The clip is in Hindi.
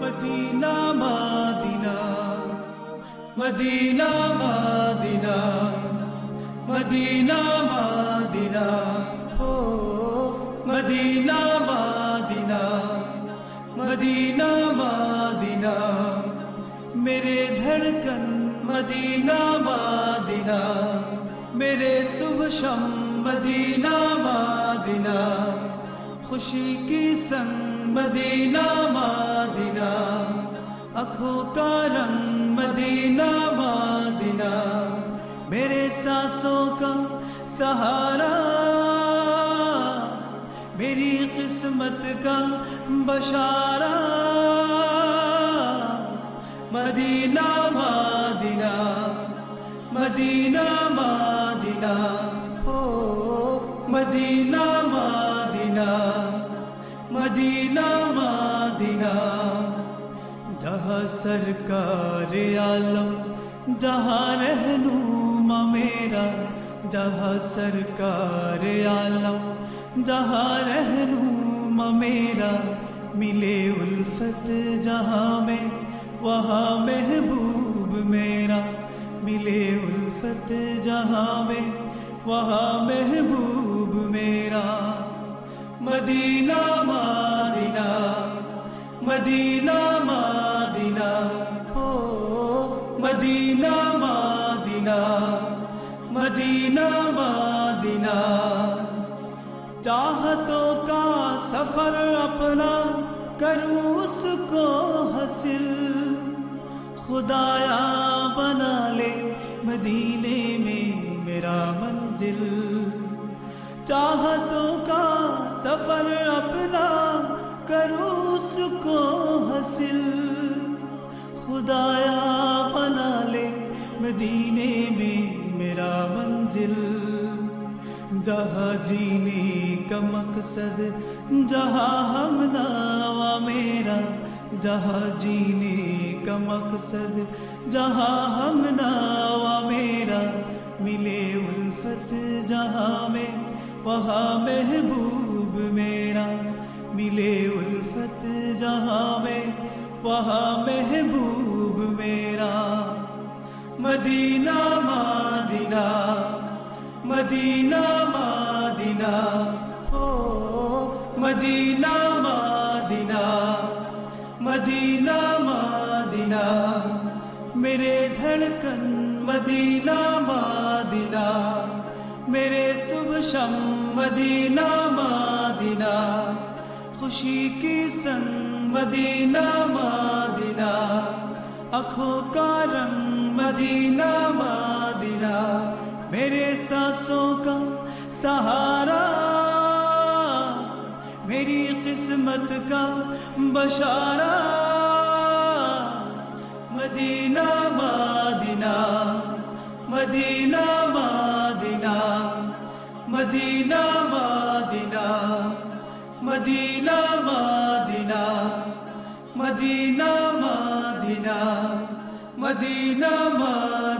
Medina Medina Medina Medina Medina मदीना, हो, मदीना मदीना मदीना मदीना, मेरे धड़कन, मदीना मदीना, मेरे शुभ शम, मदीना मदीना। खुशी की संग मदीना मदीना। अखों का रंग मदीना मदीना। मेरे सांसों का सहारा। मेरी किस्मत का बशारा। मदीना Medina. Medina Medina. Medina Medina Medina Medina. जहाँ सरकार आलम, जहाँ रहनुमा मेरा जहाँ सरकार आलम, जहाँ रहनुमा मेरा मिले उल्फत जहाँ में, वहाँ महबूब मेरा। मिले उल्फत जहाँ में, वहाँ महबूब मेरा। मदीना मदीना मदीना मदीना, हो, मदीना मदीना मदीना मदीना। चाहतों का सफ़र अपना करूँ उसको हसिल। खुदाया बना ले मदीने में मेरा मंजिल। चाहतों का सफ़र अपना करूँ उसको हसिल। खुदाया बना ले मदीने में मेरा मंजिल। जहाँ जीने का मकसद, जहाँ हम नावा मेरा। जहाँ जीने का मकसद, जहाँ हम नावा मेरा। मिले उल्फत जहाँ में, वहाँ महबूब मेरा। मिले उल्फत जहाँ में, वहाँ महबूब मेरा। मदीना मदीना मदीना मदीना हो मदीना मदीना मदीना मदीना, मेरे धड़कन, मदीना मदीना, मेरे शुभ शम, मदीना खुशी की संग मदीना मदीना, आँखों का रंग मदीना मदीना, मेरे सांसों का सहारा, मेरी किस्मत का बशारा, मदीना Medina Medina Medina Medina Medina. Medina Medina Medina Medina Medina Medina.